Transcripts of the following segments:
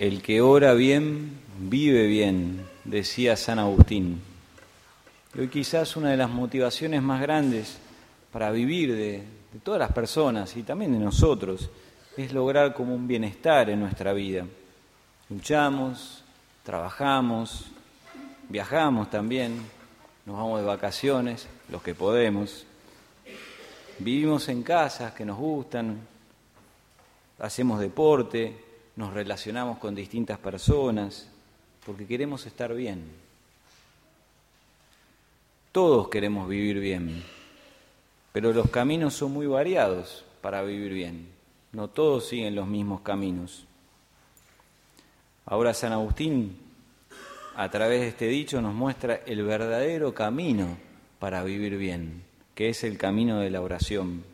El que ora bien, vive bien, decía San Agustín. Y hoy quizás una de las motivaciones más grandes para vivir de, todas las personas y también de nosotros es lograr como un bienestar en nuestra vida. Luchamos, trabajamos, viajamos también, nos vamos de vacaciones, los que podemos. Vivimos en casas que nos gustan, hacemos deporte, nos relacionamos con distintas personas, porque queremos estar bien. Todos queremos vivir bien, pero los caminos son muy variados para vivir bien. No todos siguen los mismos caminos. Ahora San Agustín, a través de este dicho, nos muestra el verdadero camino para vivir bien, que es el camino de la oración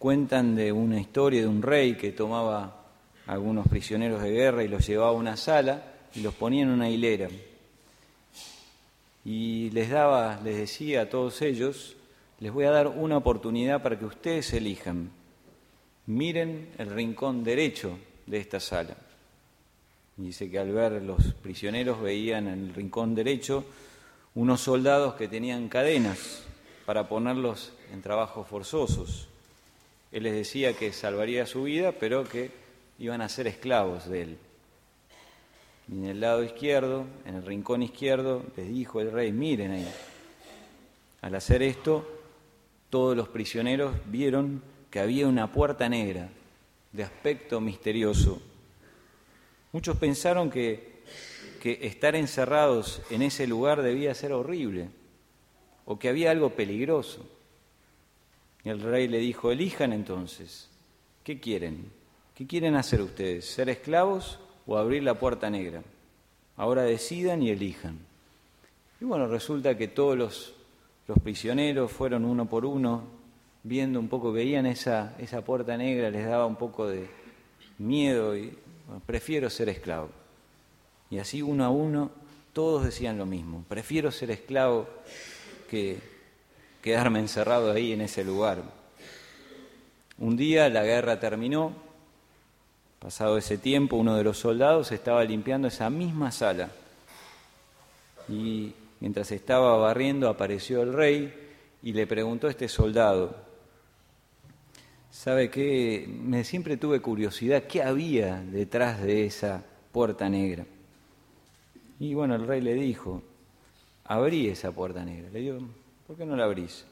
cuentan de una historia de un rey que tomaba algunos prisioneros de guerra y los llevaba a una sala y los ponía en una hilera. Y les daba, les decía a todos ellos, les voy a dar una oportunidad para que ustedes elijan. Miren el rincón derecho de esta sala. Dice que al ver los prisioneros veían en el rincón derecho unos soldados que tenían cadenas para ponerlos en trabajos forzosos. Él les decía que salvaría su vida, pero que iban a ser esclavos de él. Y en el lado izquierdo, en el rincón izquierdo, les dijo el rey, miren ahí. Al hacer esto, todos los prisioneros vieron que había una puerta negra, de aspecto misterioso. Muchos pensaron que, que estar encerrados en ese lugar debía ser horrible, o que había algo peligroso. El rey le dijo, elijan entonces, ¿qué quieren? ¿Qué quieren hacer ustedes? ¿Ser esclavos o abrir la puerta negra? Ahora decidan y elijan. Y bueno, resulta que todos los, los prisioneros fueron uno por uno, viendo un poco, veían esa, esa puerta negra, les daba un poco de miedo y prefiero ser esclavo. Y así uno a uno, todos decían lo mismo, prefiero ser esclavo que, quedarme encerrado ahí en ese lugar. Un día la guerra terminó, pasado ese tiempo uno de los soldados estaba limpiando esa misma sala y mientras estaba barriendo apareció el rey y le preguntó a este soldado, ¿sabe qué? Me siempre tuve curiosidad, ¿qué había detrás de esa puerta negra? Y bueno, el rey le dijo, abrí esa puerta negra. Le dio ¿por qué no la abrís?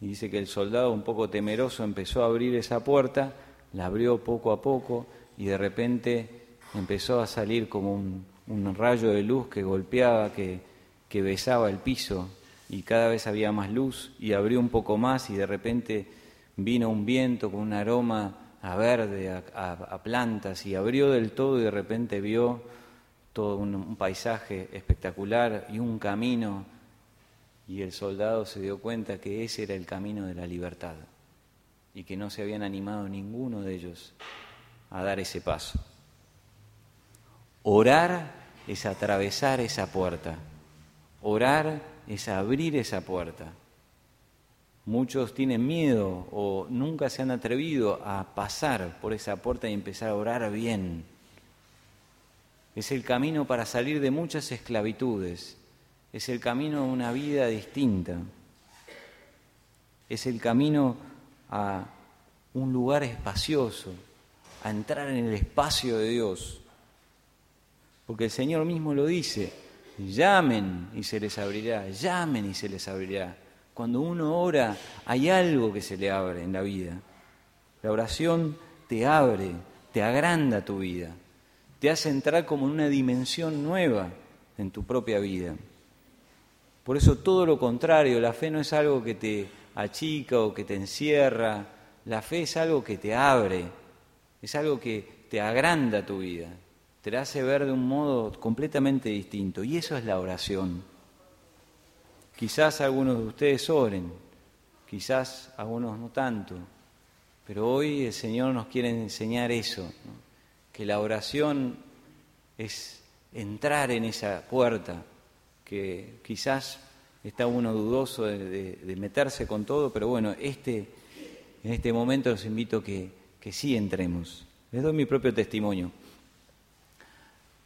Y dice que el soldado, un poco temeroso, empezó a abrir esa puerta, la abrió poco a poco y de repente empezó a salir como un, rayo de luz que golpeaba, que, que besaba el piso y cada vez había más luz y abrió un poco más y de repente vino un viento con un aroma a verde, a, plantas y abrió del todo y de repente vio todo un, paisaje espectacular y un camino y el soldado se dio cuenta que ese era el camino de la libertad y que no se habían animado ninguno de ellos a dar ese paso. Orar es atravesar esa puerta, orar es abrir esa puerta. Muchos tienen miedo o nunca se han atrevido a pasar por esa puerta y empezar a orar bien. Es el camino para salir de muchas esclavitudes es el camino a una vida distinta, es el camino a un lugar espacioso, a entrar en el espacio de Dios. Porque el Señor mismo lo dice, llamen y se les abrirá, llamen y se les abrirá. Cuando uno ora hay algo que se le abre en la vida. La oración te abre, te agranda tu vida, te hace entrar como en una dimensión nueva en tu propia vida. Por eso todo lo contrario, la fe no es algo que te achica o que te encierra, la fe es algo que te abre, es algo que te agranda tu vida, te la hace ver de un modo completamente distinto. Y eso es la oración. Quizás algunos de ustedes oren, quizás algunos no tanto, pero hoy el Señor nos quiere enseñar eso, que la oración es entrar en esa puerta, que quizás está uno dudoso de, meterse con todo, pero bueno, este, en este momento los invito que, que sí entremos, Les doy mi propio testimonio.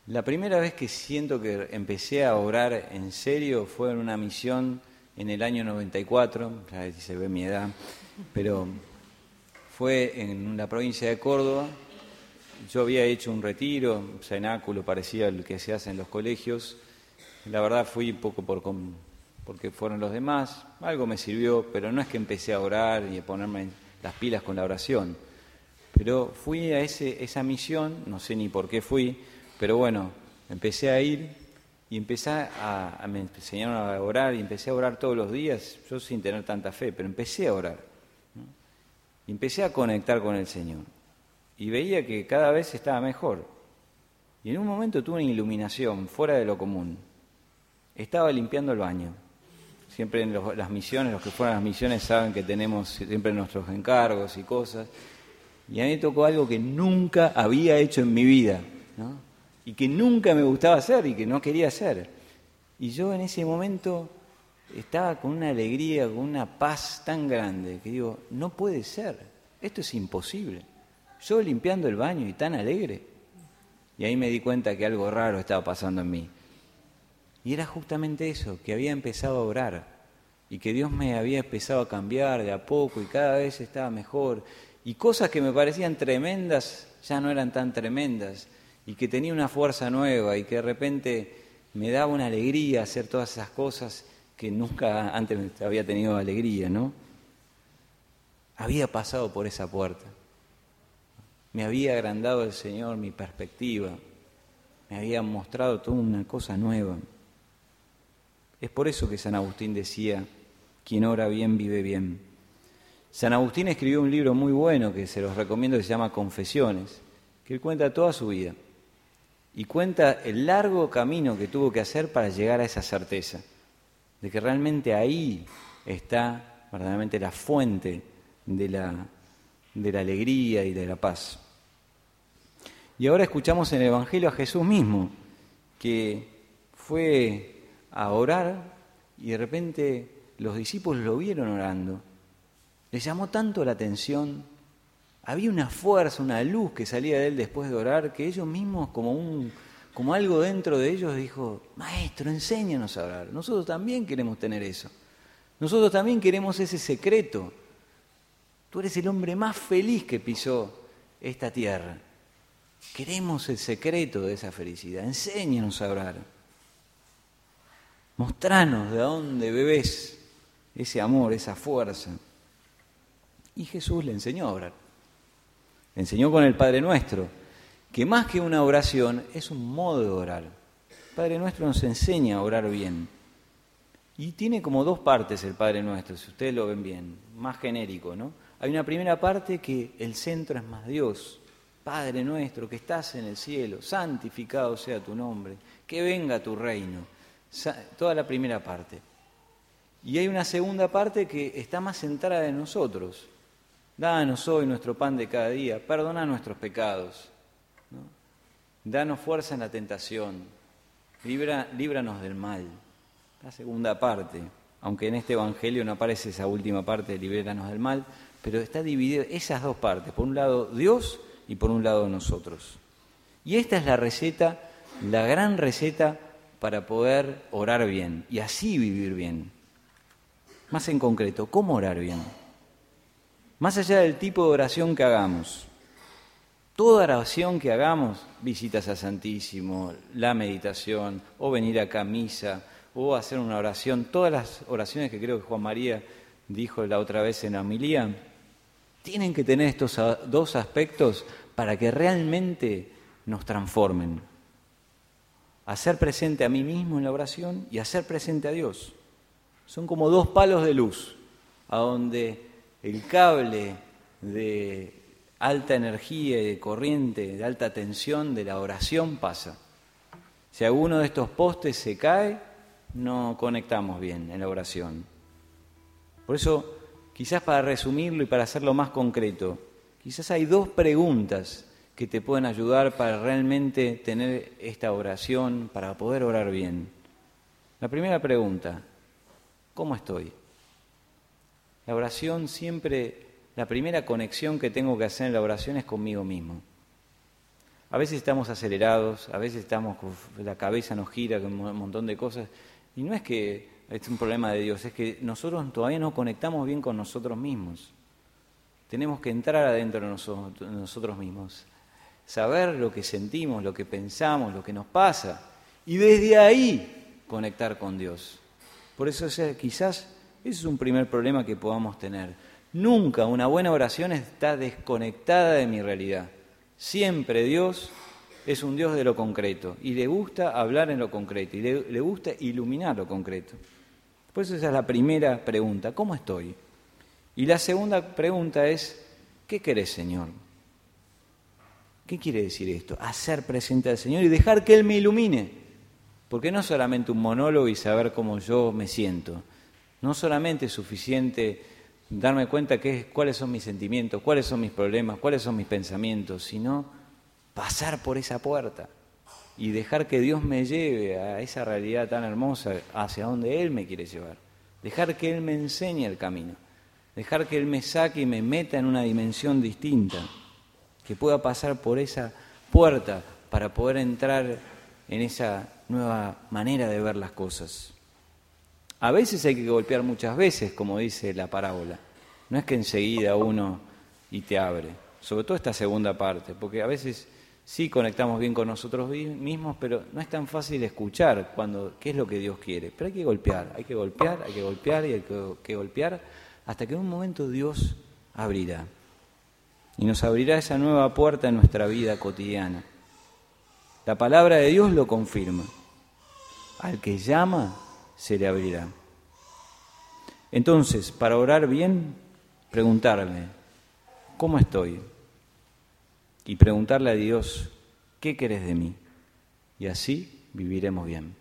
La primera vez que siento que empecé a orar en serio fue en una misión en el año 94, a si se ve mi edad, pero fue en la provincia de Córdoba. Yo había hecho un retiro, un cenáculo parecido al que se hace en los colegios. La verdad fui poco por, porque fueron los demás, algo me sirvió, pero no es que empecé a orar y a ponerme las pilas con la oración. Pero fui a ese, esa misión, no sé ni por qué fui, pero bueno, empecé a ir y empecé a, me enseñaron a orar y empecé a orar todos los días, yo sin tener tanta fe, pero empecé a orar. Empecé a conectar con el Señor. Y veía que cada vez estaba mejor. Y en un momento tuve una iluminación fuera de lo común. Estaba limpiando el baño. Siempre en las misiones, los que fueron a las misiones saben que tenemos siempre nuestros encargos y cosas. Y a mí me tocó algo que nunca había hecho en mi vida. ¿no? y que nunca me gustaba hacer y que no quería hacer. Y yo en ese momento estaba con una alegría, con una paz tan grande que digo, no puede ser, esto es imposible. Yo limpiando el baño y tan alegre. Y ahí me di cuenta que algo raro estaba pasando en mí. Y era justamente eso, que había empezado a orar y que Dios me había empezado a cambiar de a poco y cada vez estaba mejor. Y cosas que me parecían tremendas ya no eran tan tremendas y que tenía una fuerza nueva y que de repente me daba una alegría hacer todas esas cosas que nunca antes había tenido alegría, ¿no? Había pasado por esa puerta. Me había agrandado el Señor mi perspectiva. Me había mostrado toda una cosa nueva. Es por eso que San Agustín decía, quien ora bien vive bien. San Agustín escribió un libro muy bueno que se los recomiendo que se llama Confesiones, que él cuenta toda su vida y cuenta el largo camino que tuvo que hacer para llegar a esa certeza, de que realmente ahí está verdaderamente la fuente de la, de la alegría y de la paz. Y ahora escuchamos en el Evangelio a Jesús mismo, que fue a orar y de repente los discípulos lo vieron orando. Les llamó tanto la atención había una fuerza, una luz que salía de él después de orar, que ellos mismos, como, un, como algo dentro de ellos, dijo, Maestro, enséñanos a orar. Nosotros también queremos tener eso. Nosotros también queremos ese secreto. Tú eres el hombre más feliz que pisó esta tierra. Queremos el secreto de esa felicidad. Enséñanos a orar. Mostranos de dónde bebés ese amor, esa fuerza. Y Jesús le enseñó a orar enseñó con el Padre Nuestro, que más que una oración es un modo de orar. El Padre Nuestro nos enseña a orar bien. Y tiene como dos partes el Padre Nuestro, si ustedes lo ven bien, más genérico, ¿no? Hay una primera parte que el centro es más Dios, Padre nuestro que estás en el cielo, santificado sea tu nombre, que venga tu reino. Toda la primera parte. Y hay una segunda parte que está más centrada en nosotros, Danos hoy nuestro pan de cada día, perdona nuestros pecados, danos fuerza en la tentación, líbranos del mal. La segunda parte, aunque en este Evangelio no aparece esa última parte, líbranos del mal, pero está dividida esas dos partes, por un lado Dios y por un lado nosotros. Y esta es la receta, la gran receta para poder orar bien y así vivir bien. Más en concreto, ¿cómo orar bien? Más allá del tipo de oración que hagamos, toda oración que hagamos, visitas a Santísimo, la meditación, o venir a misa, o hacer una oración, todas las oraciones que creo que Juan María dijo la otra vez en la homilía, tienen que tener estos dos aspectos para que realmente nos transformen. Hacer presente a mí mismo en la oración y hacer presente a Dios. Son como dos palos de luz, a donde el cable de alta energía y de corriente, de alta tensión de la oración pasa. Si alguno de estos postes se cae, no conectamos bien en la oración. Por eso, quizás para resumirlo y para hacerlo más concreto, quizás hay dos preguntas que te pueden ayudar para realmente tener esta oración, para poder orar bien. La primera pregunta, ¿cómo estoy? La oración siempre, la primera conexión que tengo que hacer en la oración es conmigo mismo. A veces estamos acelerados, a veces estamos la cabeza nos gira con un montón de cosas. Y no es que es un problema de Dios, es que nosotros todavía no conectamos bien con nosotros mismos. Tenemos que entrar adentro de nosotros mismos, saber lo que sentimos, lo que pensamos, lo que nos pasa, y desde ahí conectar con Dios. Por eso quizás ese es un primer problema que podamos tener. Nunca una buena oración está desconectada de mi realidad. Siempre Dios es un Dios de lo concreto y le gusta hablar en lo concreto y le, gusta iluminar lo concreto. Por eso esa es la primera pregunta, ¿cómo estoy? Y la segunda pregunta es, ¿qué querés, Señor? ¿Qué quiere decir esto? Hacer presente al Señor y dejar que Él me ilumine. Porque no solamente un monólogo y saber cómo yo me siento. No solamente es suficiente darme cuenta que, cuáles son mis sentimientos, cuáles son mis problemas, cuáles son mis pensamientos, sino pasar por esa puerta y dejar que Dios me lleve a esa realidad tan hermosa hacia donde Él me quiere llevar. Dejar que Él me enseñe el camino. Dejar que Él me saque y me meta en una dimensión distinta. Que pueda pasar por esa puerta para poder entrar en esa nueva manera de ver las cosas. A veces hay que golpear muchas veces, como dice la parábola. No es que enseguida uno y te abre. Sobre todo esta segunda parte, porque a veces sí conectamos bien con nosotros mismos, pero no es tan fácil escuchar cuando qué es lo que Dios quiere. Pero hay que golpear, hay que golpear, hay que golpear y hay que, que golpear hasta que en un momento Dios abrirá. Y nos abrirá esa nueva puerta en nuestra vida cotidiana. La palabra de Dios lo confirma. Al que llama, se le abrirá. Entonces, para orar bien, preguntarme, ¿cómo estoy? Y preguntarle a Dios, ¿qué querés de mí? Y así viviremos bien.